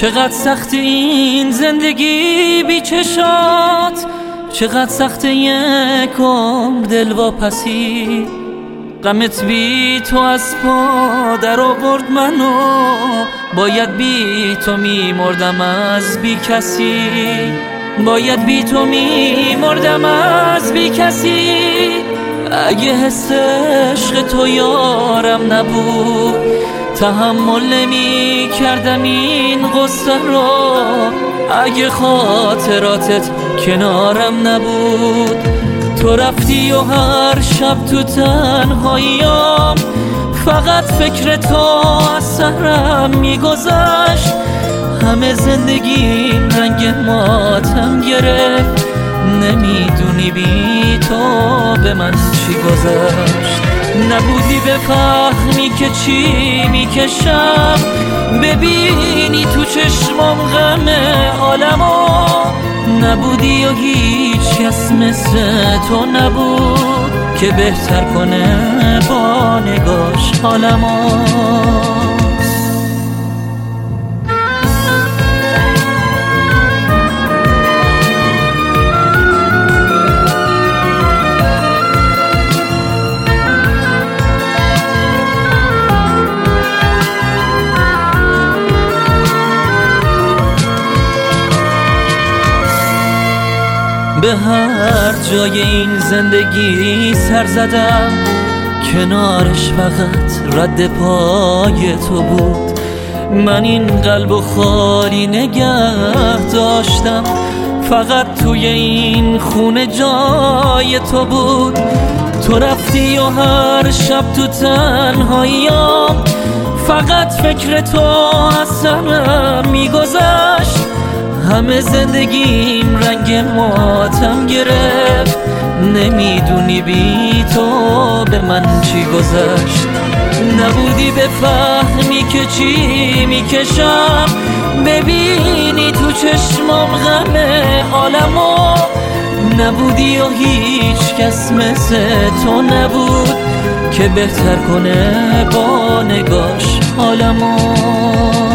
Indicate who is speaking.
Speaker 1: چقدر سخت این زندگی بی چشات؟ چقدر سخت یک عمر دل واپسی؟ غمت بی تو از پا در آورد منو. باید بی تو می مردم از بی کسی. باید بی تو می مردم از بی کسی. اگه حس عشق تو یارم نبود تحمل نمی کردم این غصه رو. اگه خاطراتت کنارم نبود تو رفتی و هر شب تو تنهاییام. فقط فکر تو از سرم میگذشت. همه زندگی رنگ ماتم گرفت. نمی‌دونی بی تو به من چی گذشت. نبودی بفهمی که چی می‌کشم. ببینی تو چشمام غم عالمو. نبودی و هیچ کس مثل تو نبود که بهتر کنه با نگاش حالمو. به هر جای این زندگی سر زدم. کنارش فقط رد پای تو بود. من این قلب و خالی نگه داشتم. فقط توی این خونه جای تو بود. تو رفتی و هر شب تو تنهاییام. فقط فکر تو از همه زندگیم رنگ ماتم گرفت. نمی‌دونی بی تو به من چی گذشت. نبودی بفهمی که چی می‌کشم. ببینی تو چشمام غم عالمو. نبودی و هیچ کس مثل تو نبود که بهتر کنه با نگاش حالمو